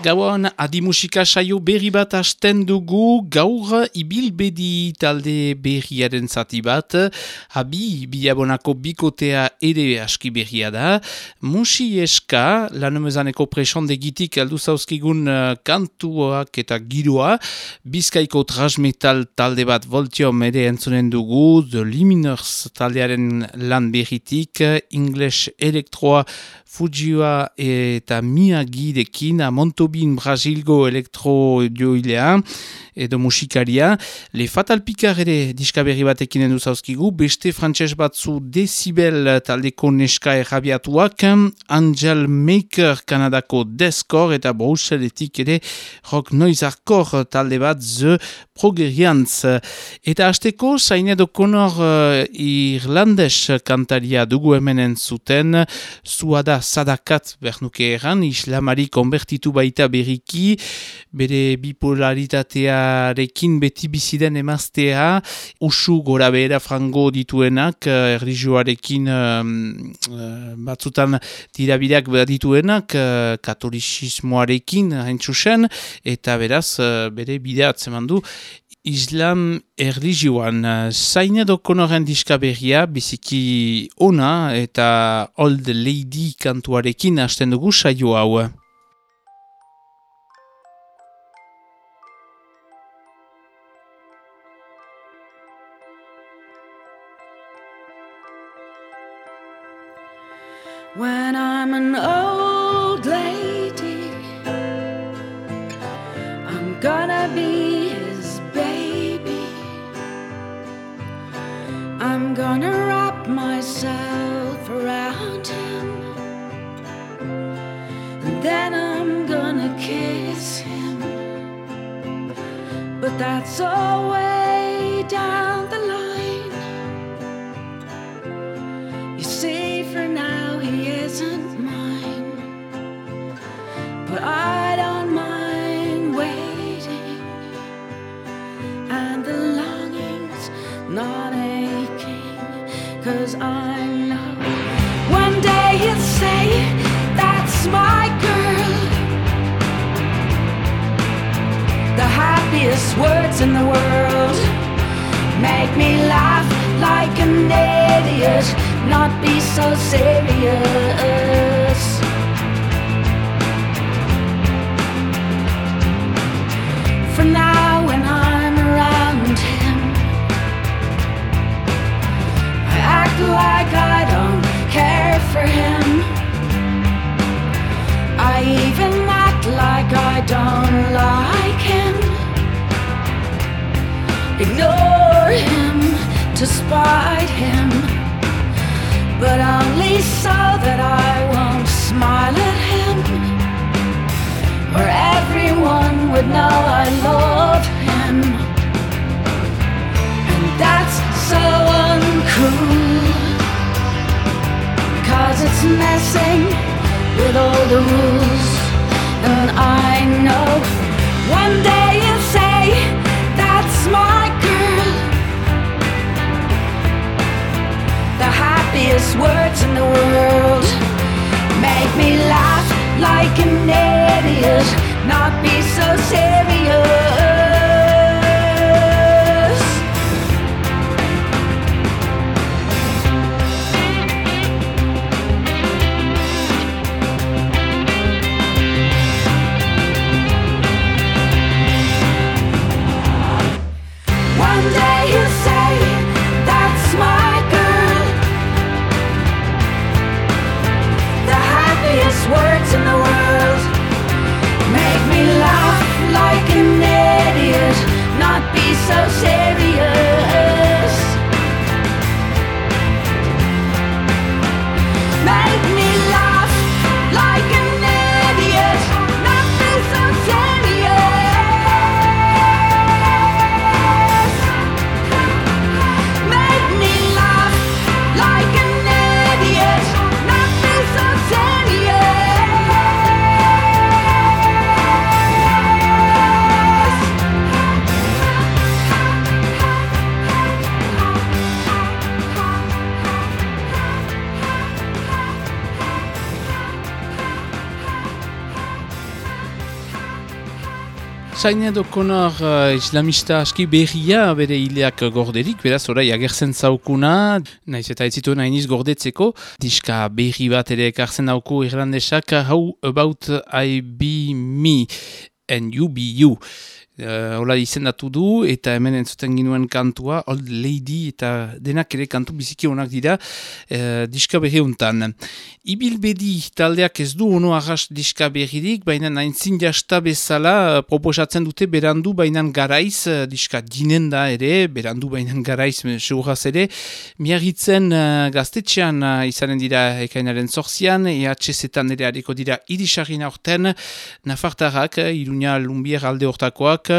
Gauan adimusika saio berri bat hasten dugu gaur ibilbedi talde berriaren zati bat. Habi biabonako bikotea ere aski berria da. Musi eska lanomezaneko presondegitik aldu zauzkigun uh, kantuak eta giroa. Bizkaiko transmetal talde bat voltiom ere entzunen dugu. The Liminers taldearen lan berritik English Elektroa Fujioa eta Miyagi-dekin Montobin Brasilgo elektro joilea edo musikaria. Le Fatal Picard ere diskaberri batekin endu zauzkigu, beste frantses batzu Decibel taldeko neska errabiatuak, Angel Maker Kanadako Deskor eta Bruxelletik ere Rock Noise Hardcore talde bat The Progerians. Eta hasteko, Zainedo Conor uh, Irlandes kantaria dugu hemenen zuten, zuada sadakat bernuke eran, islamari konbertitu baita berriki, bere bipolaritatearekin beti biziden emaztea, usu gora behera frango dituenak, uh, erlijioarekin uh, batzutan tirabideak dituenak, uh, katolisismoarekin haintzusen, eta beraz, bere bidea atzeman du, Islam erlijioan zain edo konoren diskaberria biziki ona eta Old Lady kantuarekin hasten dugu saio hau. Messing with all the rules And I know. One day you'll say That's my girl. The happiest words in the world Make me laugh like an idiot. Not be so serious so shame. Sain edo konor uh, islamista aski berria bere hileak gorderik, beraz orai agertzen zaukuna, naiz eta ez zituen hainiz gordetzeko, diska berri bat ere ekartzen dauku irlandesak, How About I Be Me, and You Be You. Uh, hola izendatu du eta hemen entzuten ginuen kantua Old Lady eta denak ere kantu biziki honak dira uh, diska berri. Ibilbedi taldeak ez du ono arras diska berririk, baina naintzin jasta bezala uh, proposatzen dute berandu bainan garaiz, uh, diska dinen da ere, berandu bainan garaiz seuraz ere, miarritzen uh, gaztetxean uh, izanen dira ekainaren zorzian, EHZ-etan ere hariko dira irisarina orten, Nafartarrak, Iruña Lumbier alde hortakoak,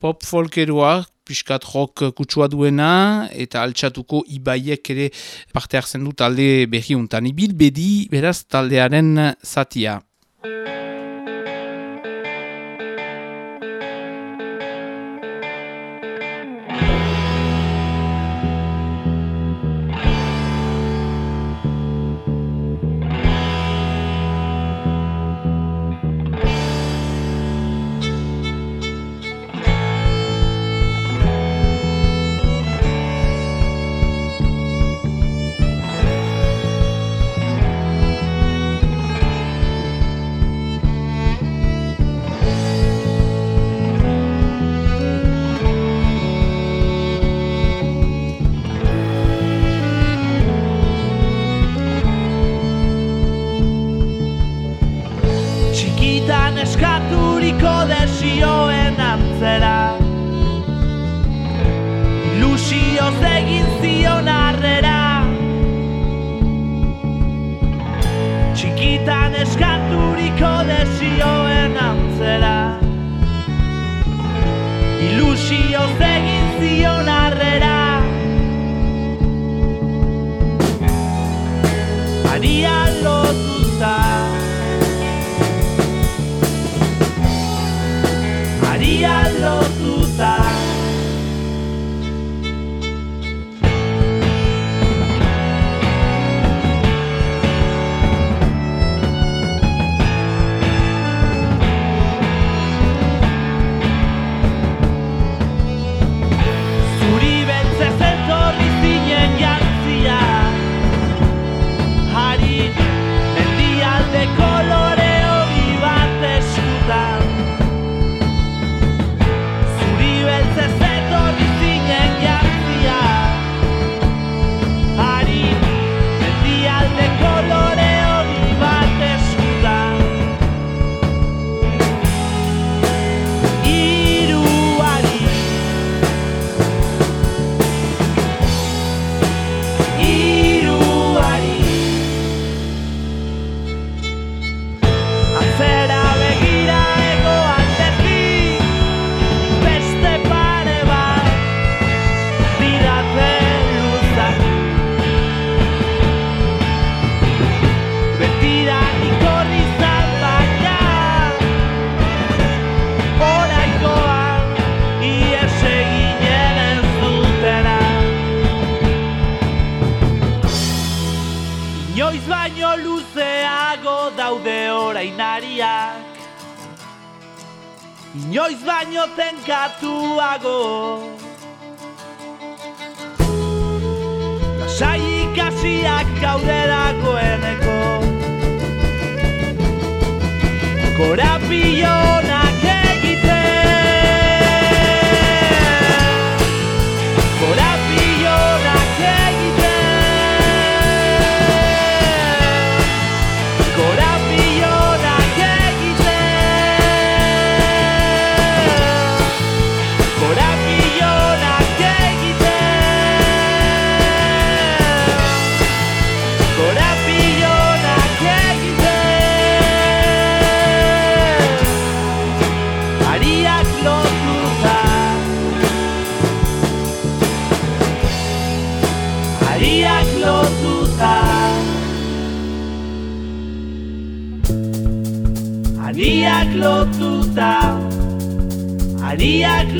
pop folkeroa, piskat rock kutsua duena, eta altxatuko ibaiek ere parte hartzen du talde berri untan. Ibil bedi beraz taldearen zatia. corapillo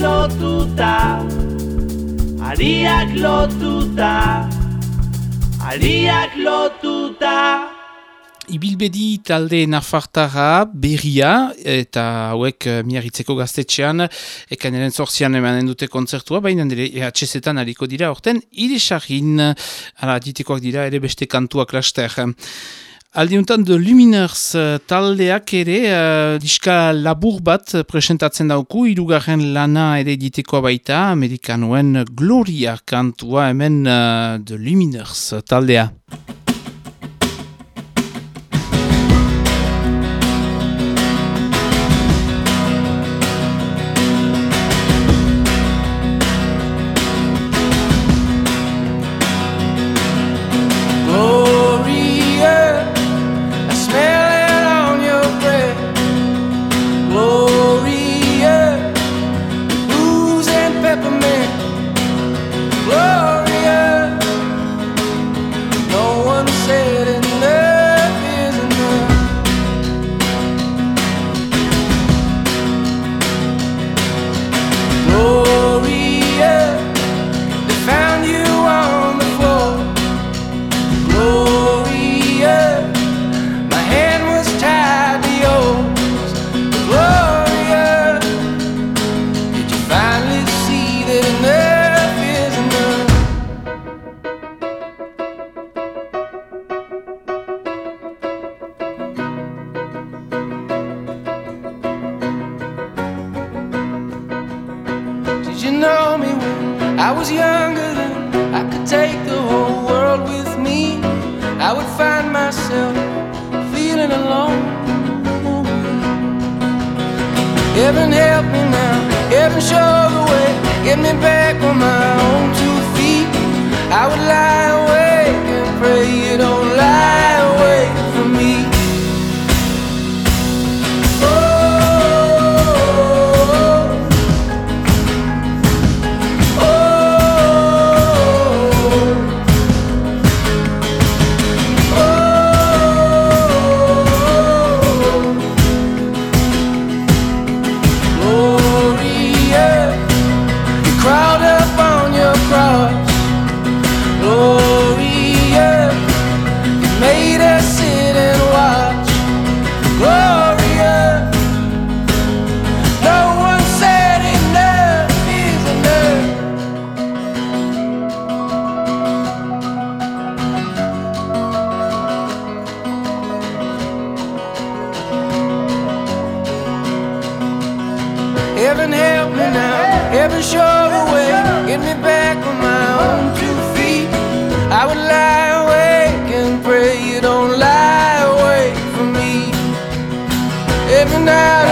lotuta. Ariak lotuta. Ariak lotuta. Ibilbedi talde nafartara berria eta hauek eh, miarritzeko gaztetxean ekaneren zorzian emanen dute kontzertua, baina nire EHZ-etan hariko dira, horten irisarrin, ara ditikoak dira ere beste kantuak laster. Aldiuntan de Luminers uh, taldeak ere uh, diska labur bat presentatzen dauku, irugarren lana ere ditikoa baita, amerikanuen Gloria kantua hemen uh, de Luminers taldea. Heaven help me now. Heaven show the way. Get me back on my own two feet. I would lie awake and pray you don't lie awake for me. Every night.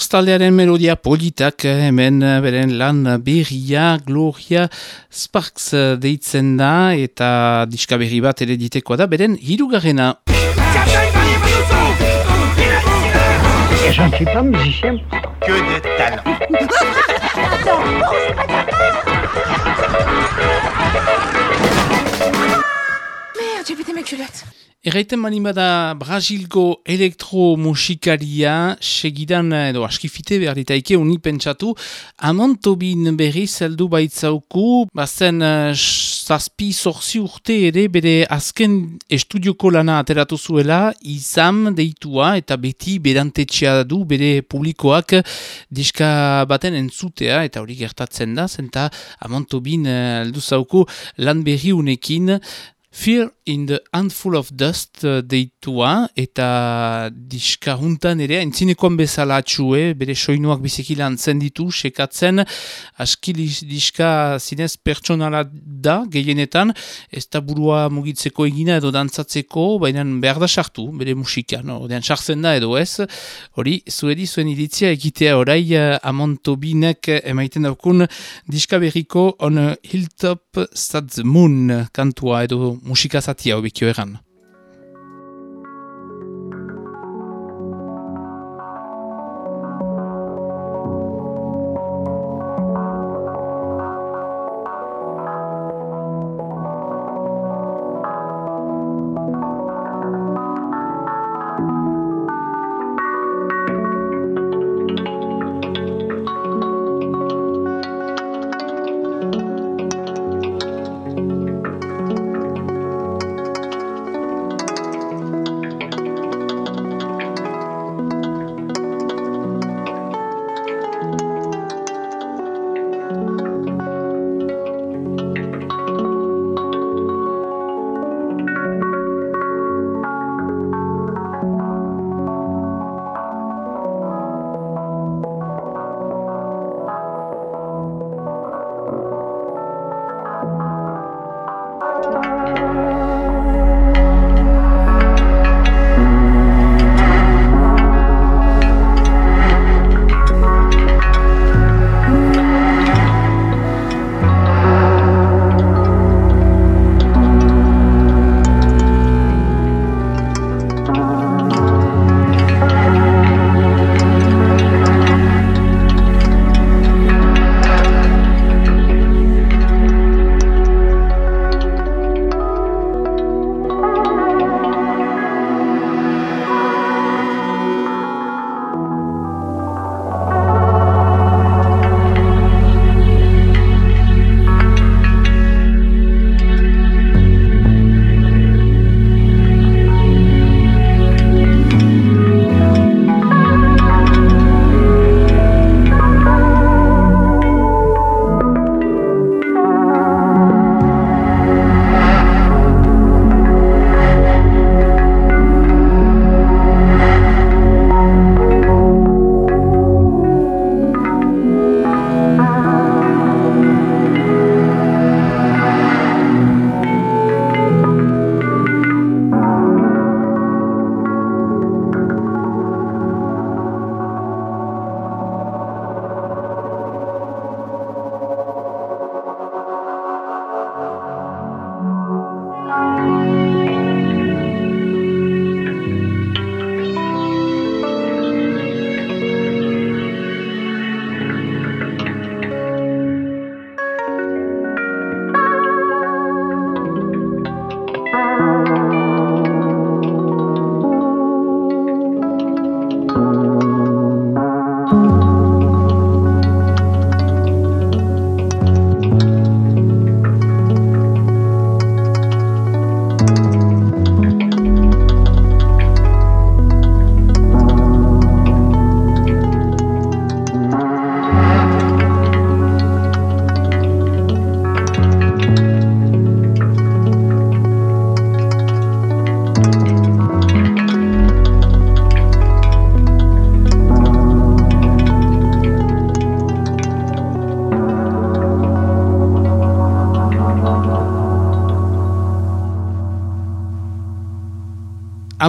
Luminers taldearen melodia politak hemen beren lan berria, Gloria Sparks deitzen da eta diska berri bat ere ditekoa da beren hirugarrena. Je ne suis pas musicien. Que de talent. Merde, j'ai pété mes culottes. Erraiten mani bada Brasilgo elektromusikaria segidan edo askifite behar ditaike unipentsatu amontobin berri zeldu baitzauku bazen uh, zazpi zorzi urte ere bere azken estudioko lana ateratu zuela izam deitua eta beti berantetxea du bere publikoak diska baten entzutea eta hori gertatzen da zenta amontobin uh, zauku lan berri unekin Fear in the Handful of Dust uh, deitua eta diska juntan ere entzinekoan bezala atxue, bere soinuak bizikilan zen ditu, sekatzen aski diska zinez pertsonala da gehienetan, ez da burua mugitzeko egina edo dantzatzeko, baina behar da sartu, bere musika, no? Odean sartzen da edo ez, hori zuedi zuen iritzia egitea orai uh, amontobinek emaiten daukun diska berriko on Hilltop Sad Moon kantua edo musika zatia hobekio egan.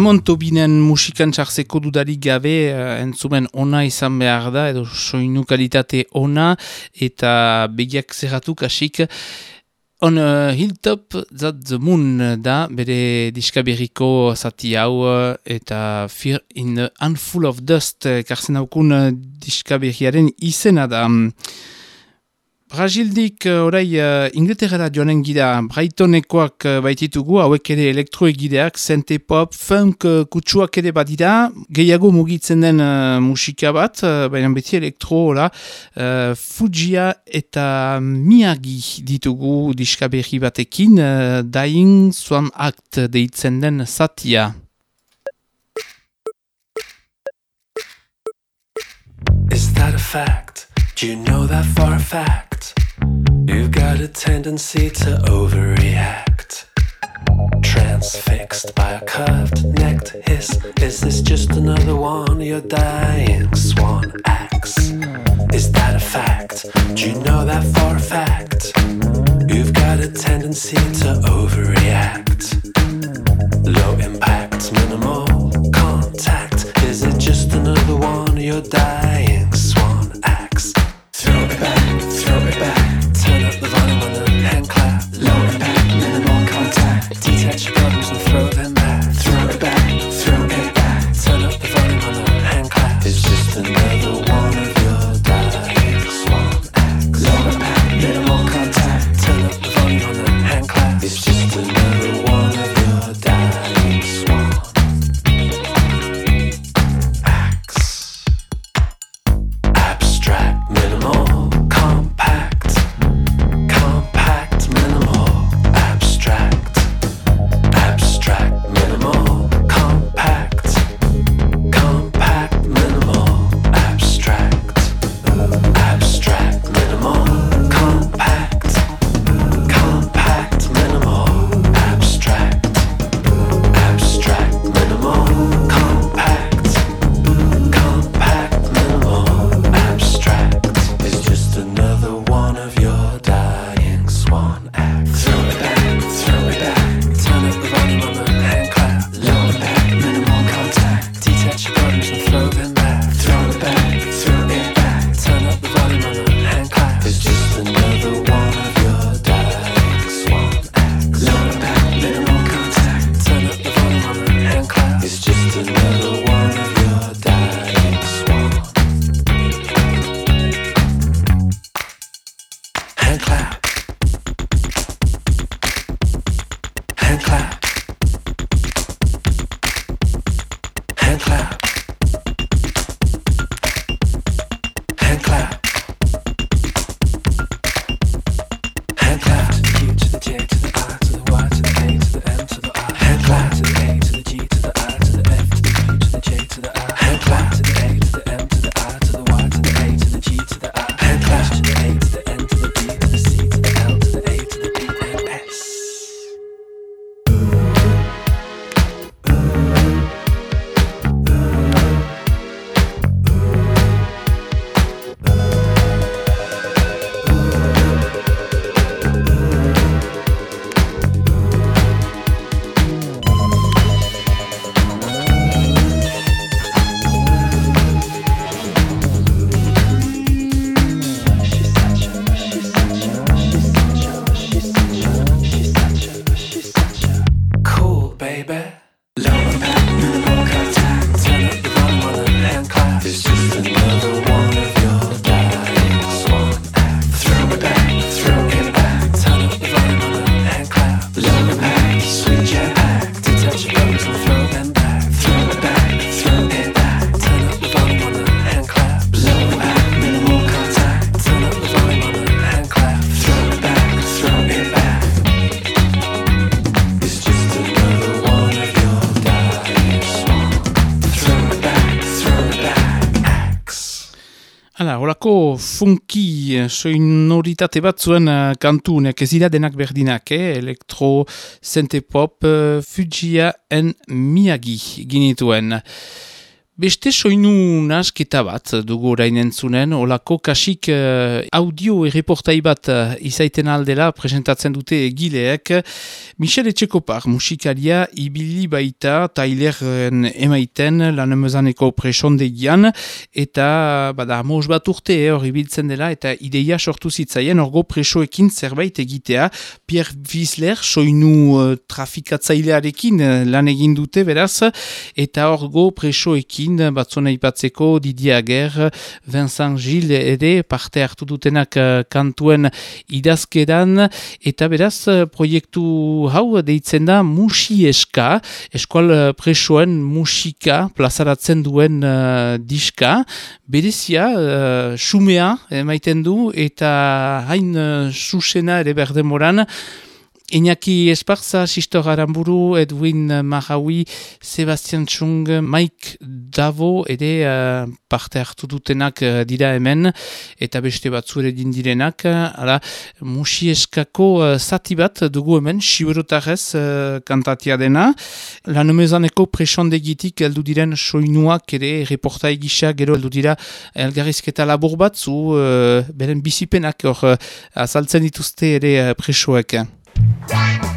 Amon Tobinen musikan txarzeko dudarik gabe uh, entzumen ona izan behar da, edo soinu kalitate ona, eta begiak zerratu kasik. On uh, Hilltop That The Moon da, bere diskaberiko zati hau, eta Fear in the Handful of Dust, karzen haukun diskaberiaren izena da. Brasildik uh, orai uh, Inglaterra joanen gira Brightonekoak uh, baititugu, hauek ere elektroegideak, zente pop, funk uh, kutsuak ere badira, gehiago mugitzen den uh, musika bat, uh, baina beti elektro, uh, Fujia eta Miyagi ditugu diskaberri batekin, uh, Dying Swan Act deitzen den satia. Is that a fact? Do you know that for a fact? You've got a tendency to overreact. Transfixed by a curved necked hiss. Is this just another one? Your dying swan axe. Is that a fact? Do you know that for a fact? You've got a tendency to overreact. Low impact, minimal contact. Is it just another one? You're dying. holako funki eh, soinoritate bat zuen eh, kantunek, ez dira denak berdinak, eh? elektro, zente pop, eh, Fujia en Miyagi ginituen. Beste soinu nasketa bat dugu orain entzunen, olako kasik uh, audio erreportai bat uh, izaiten aldela presentatzen dute egileek. Michel Etxekopar musikaria ibili baita taileren emaiten lan emezaneko presondegian eta bada amos bat urte eh, hor ibiltzen dela eta ideia sortu zitzaien orgo presoekin zerbait egitea. Pierre Wiesler soinu uh, trafikatzailearekin lan egin dute beraz eta orgo presoekin Jakin batzuna aipatzeko Didier Ager, Vincent Gilles ere parte hartu dutenak eh, kantuen idazkeran eta beraz eh, proiektu hau deitzen da musieska, eskual eh, presoen musika plazaratzen duen uh, diska. Berezia, uh, sumea emaiten du eta hain uh, susena ere berdemoran, Iñaki Esparza, Sistor Aramburu, Edwin Mahawi, Sebastian Chung, Mike Davo, ere uh, parte hartu dutenak uh, dira hemen, eta beste batzu ere dindirenak. Hala, musieskako uh, zati bat dugu hemen, siberotarez uh, kantatia dena. Lan umezaneko presondegitik eldu diren soinuak ere reportai gisa gero eldu dira elgarrizketa labur batzu, uh, beren bizipenak hor uh, azaltzen dituzte ere uh, presoek. One.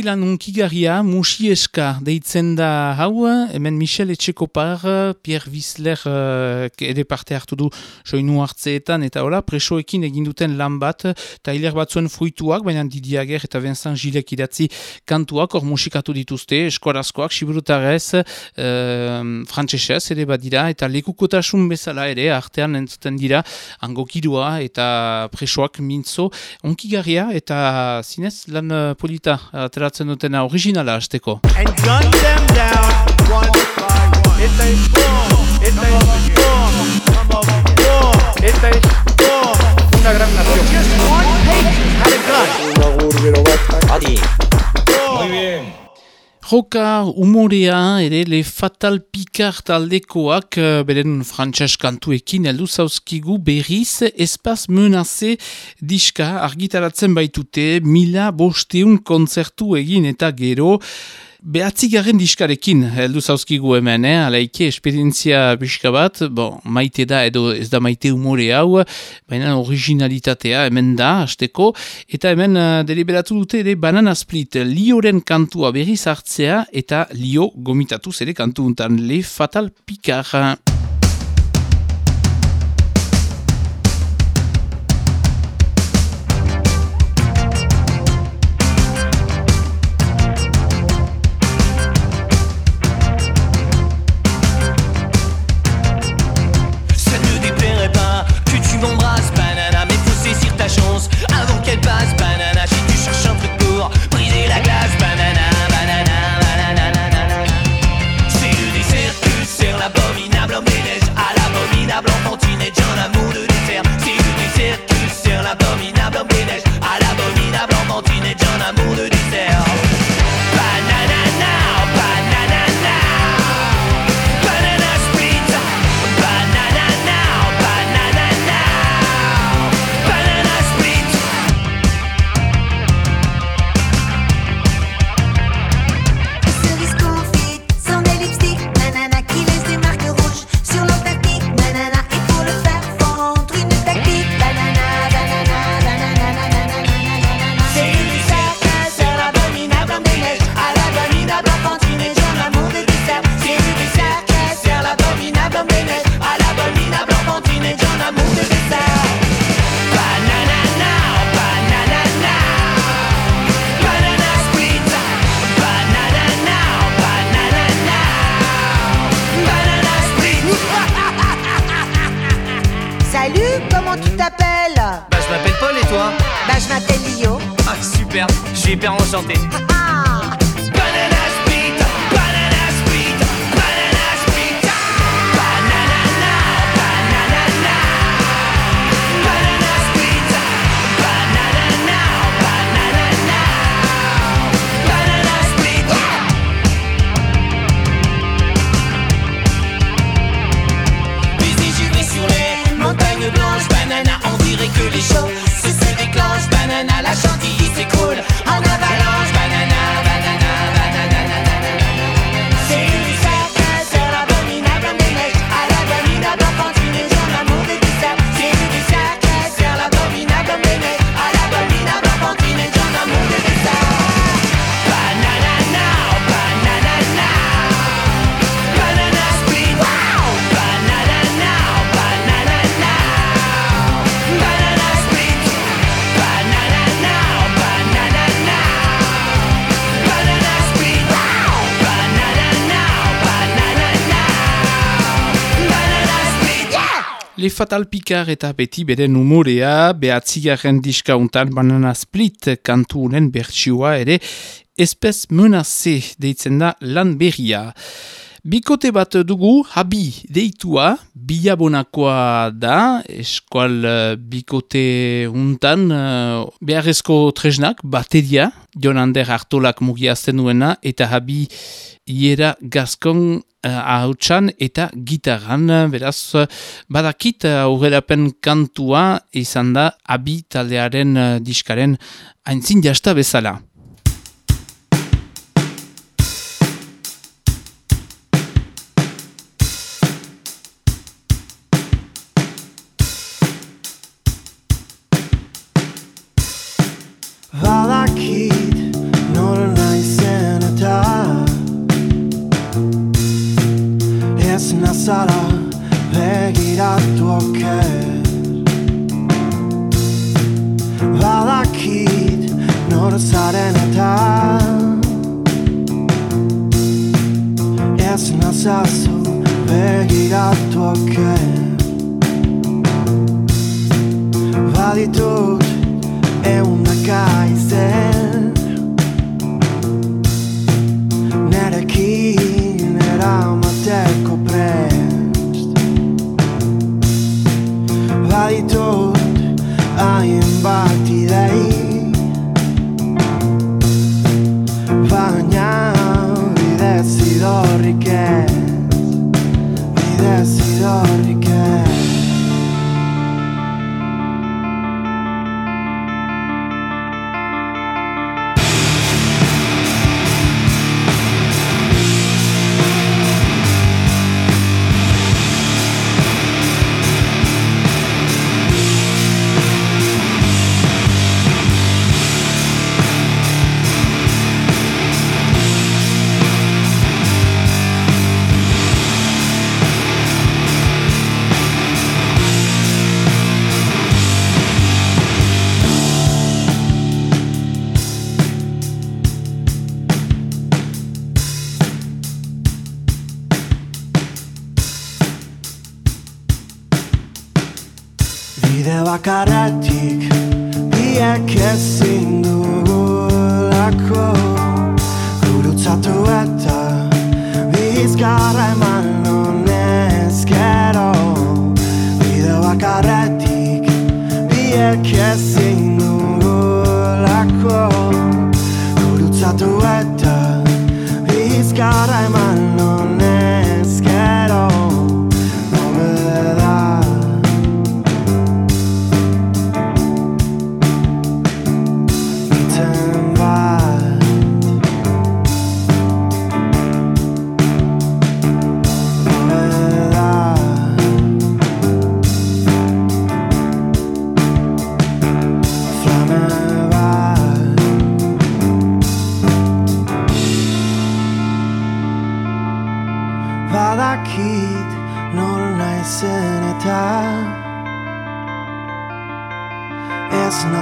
Bizikilan unkigarria musieska deitzen da hau, hemen Michel Etxekopar, Pierre Wiesler uh, ere parte hartu du soinu hartzeetan, eta hola, presoekin egin duten lan bat, eta hiler batzuen fruituak, baina Didiager eta Vincent Gilek idatzi kantuak, hor musikatu dituzte, eskorazkoak, siburutarez, uh, frantsesez ere badira, eta lekukotasun bezala ere, artean entzuten dira, angokidua eta presoak mintzo, onkigarria eta zinez lan eh, polita ateratzen dutena originala hasteko. una gran. Muy bien. Joka umorea ere le fatal pikart aldekoak eh, beren frantxas kantuekin heldu zauzkigu berriz espaz menase diska argitaratzen baitute mila bosteun kontzertu egin eta gero Behatzigarren diskarekin heldu zauzkigu hemen, eh? alaike esperientzia pixka bat, bon, maite da edo ez da maite umore hau, baina originalitatea hemen da, hasteko, eta hemen uh, deliberatu dute ere banana split, eh, lioren kantua berriz hartzea eta lio gomitatuz ere kantu untan, le fatal pikarra. money, don't I? super enchanté. Ah, ah. Fatal Picard eta beti beren umorea, behatzigarren diskauntan banana split kantunen bertsioa ere, espez menaze deitzen da lan berria. Bikote bat dugu, habi deitua, bilabonakoa da, eskual eh, bikote untan, uh, beharrezko tresnak, bateria, jonander Artolak mugiazten duena, eta habi iera gazkon uh, eh, ahotsan eta gitaran, beraz, badakit aurrerapen kantua izan da, habi taldearen diskaren aintzin jasta bezala. Bakarretik biek ezin dugulako Gurutzatu eta bizkarra eman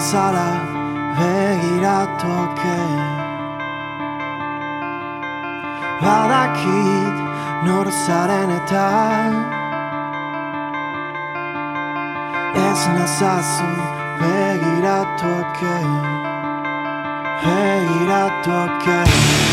Ez nazara begiratuake Badakit nor zaren eta Ez nazazu begiratuake Begiratuake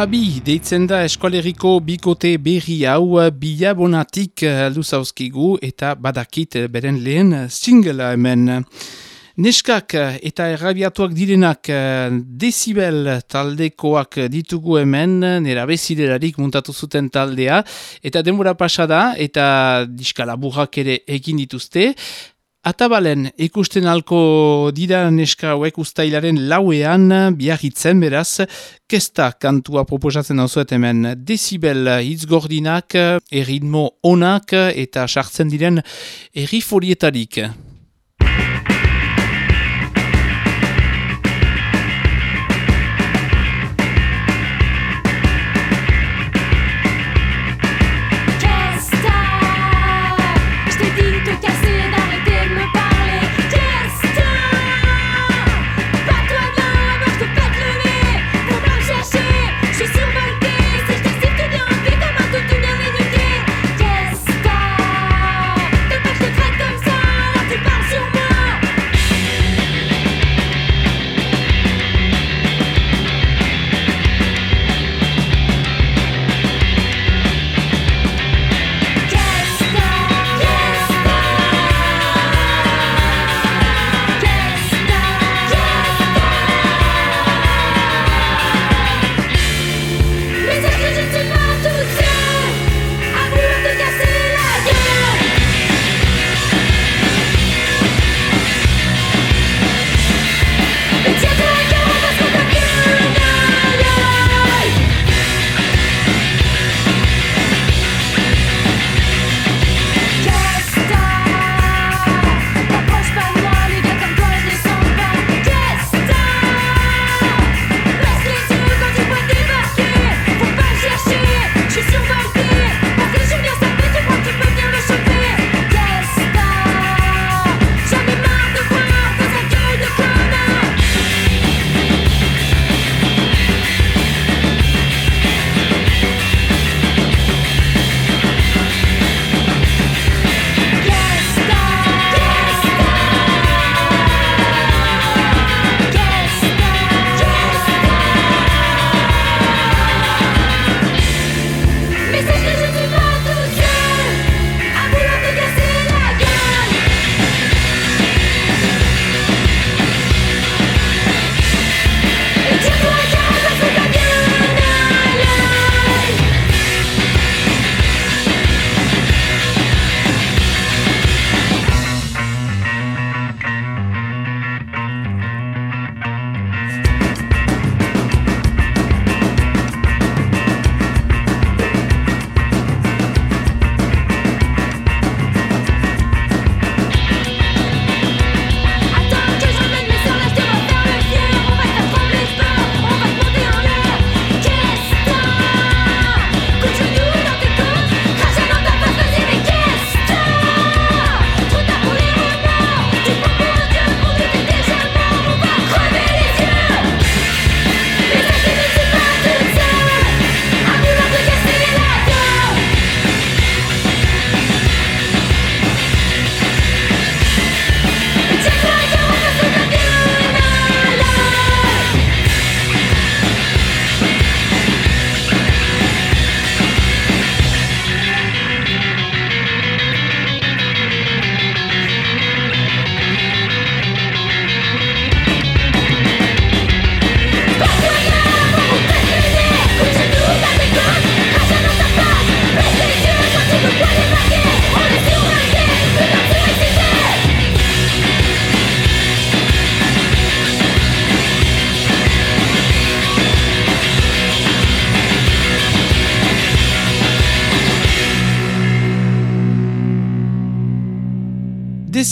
Habi, deitzen da eskualeriko bikote berri hau bilabonatik aldu zauzkigu eta badakit beren lehen singela hemen. Neskak eta errabiatuak direnak desibel taldekoak ditugu hemen, nera beziderarik muntatu zuten taldea, eta denbora pasada eta diskalaburrak ere egin dituzte, Atabalen ikusten alko dira neska hauek ustailaren lauean biarritzen beraz, kesta kantua proposatzen dauzuet hemen desibel hitzgordinak, erritmo onak eta sartzen diren erriforietarik. Kesta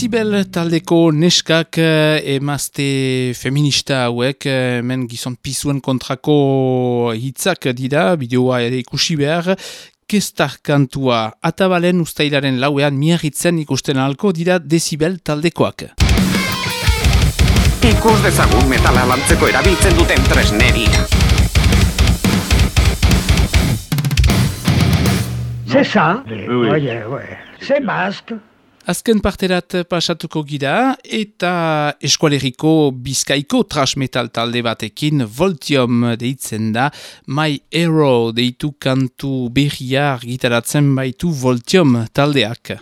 Dezibel taldeko neskak eh, emazte feminista hauek, eh, hemen gizon pizuen kontrako hitzak dira, bideoa ere ikusi behar, kestar kantua atabalen ustailaren lauean miarritzen ikusten alko dira dezibel taldekoak. Ikus dezagun metala lantzeko erabiltzen duten tresneria. C'est ça Oye, oye. C'est masque. Azken parterat pasatuko gira eta eskualeriko bizkaiko trash metal talde batekin Voltium deitzen da My Hero deitu kantu berria argitaratzen baitu Voltium taldeak.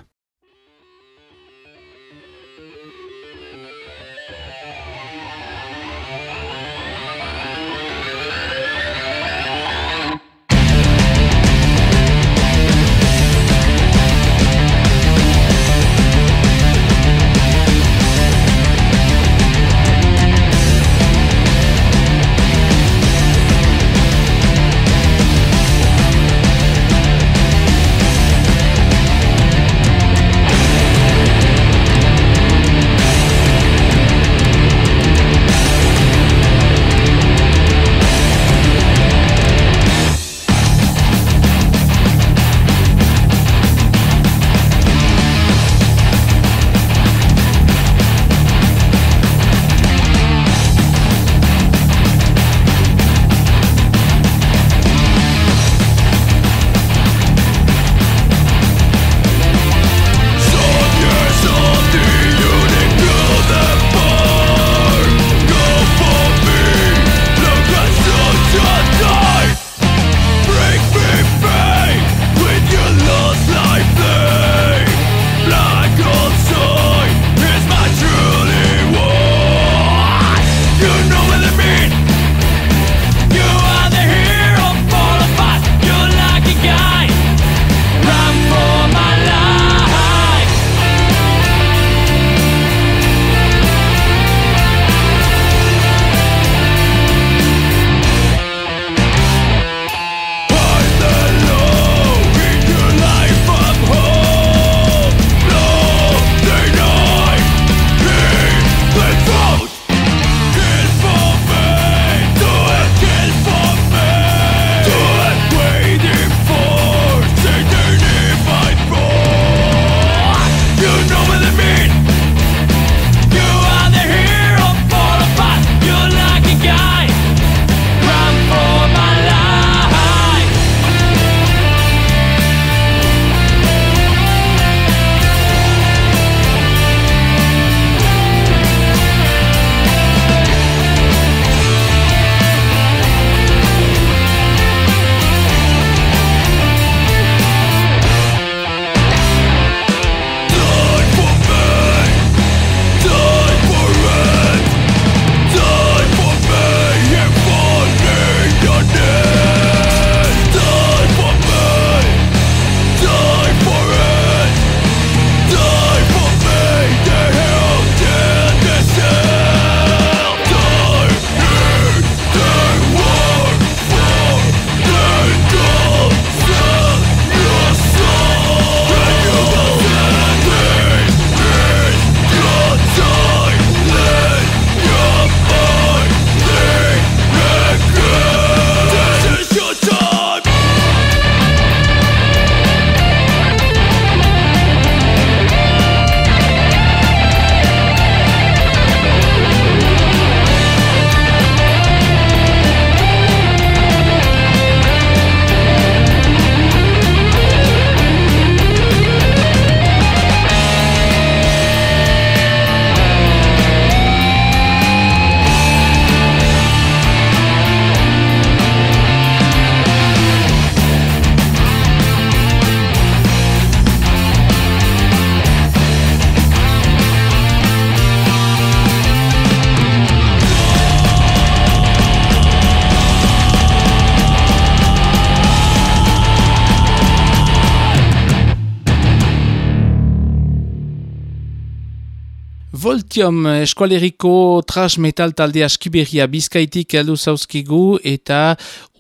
Voltium eskualeriko trash metal talde askiberria bizkaitik heldu zauzkigu eta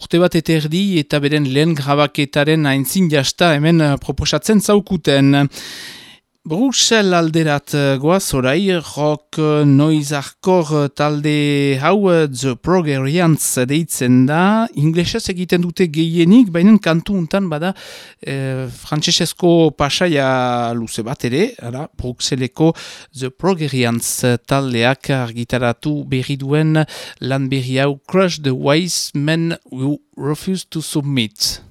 urte bat eta erdi eta beren lehen grabaketaren aintzin jasta hemen eh, proposatzen zaukuten. Bruxelles alderat eh, goaz orai, rock eh, noiz arkor eh, talde hau The Progerians deitzen da, inglesez egiten dute gehienik, baina kantu untan bada eh, frantsesezko pasaia luze bat ere, ara, Bruxelleko The Progerians taldeak argitaratu berri duen lan berri hau Crush the Wise Men Who Refuse to Submit.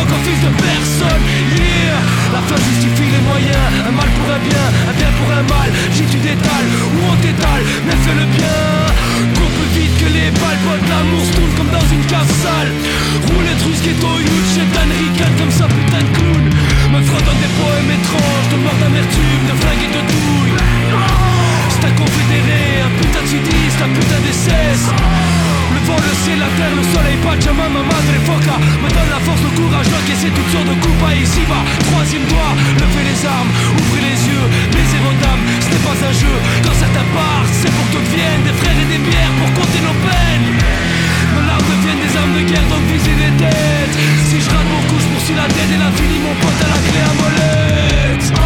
L'animato, loco, fils de personne Yeah. La fin justifie les moyens. Un mal pour un bien, un bien pour un mal. J'y tu détales, ou on t'étale. Mais fais le bien. Cours plus vite que les balles Pote, l'amour se tourne comme dans une cave sale. Roulette russe, youth, Shetan, ciel, la terre, le soleil, Pachama, ma madre foca. Me donne la force, le courage, c'est toutes sortes de coups. À ici bas Troisième doigt, levez les armes, ouvrez les yeux, baisez vos dames. Ce n'est pas un jeu, quand certains partent C'est pour que viennent. Des frères et des bières pour compter nos peines. Nos larmes deviennent des armes de guerre, donc visez les têtes Si je rate mon coup, je poursuis la tête et l'infini, mon pote à la clé à molette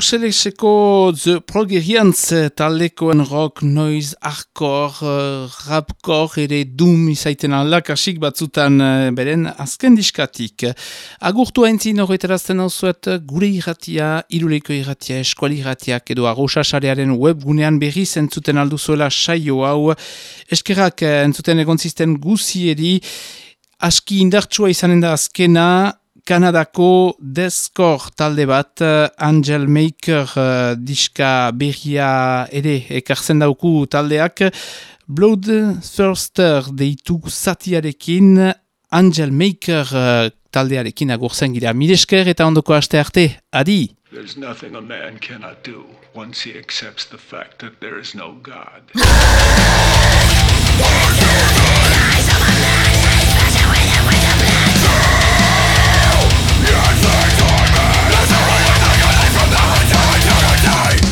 Seleseko The Progerians taldekoen rock, noise, hardcore, uh, rapcore ere doom izaiten ala kasik batzutan uh, beren azken diskatik. Agurtu haintzin horretarazten hau zuet gure irratia, iruleiko irratia, eskuali irratiak edo arrosasarearen webgunean berri zentzuten alduzuela saio hau. Eskerak eh, entzuten egon zisten guzieri, aski indartsua izanen da azkena, Kanadako Deskor talde bat uh, Angel Maker uh, diska berria ere ekartzen dauku taldeak Blood Thirster deitu zatiarekin Angel Maker uh, taldearekin agurzen gira Miresker eta ondoko aste arte, adi! There's nothing a man cannot do once he accepts the fact that there is no God. Music torment That's the way that I got it from the hood to eternity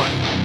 one.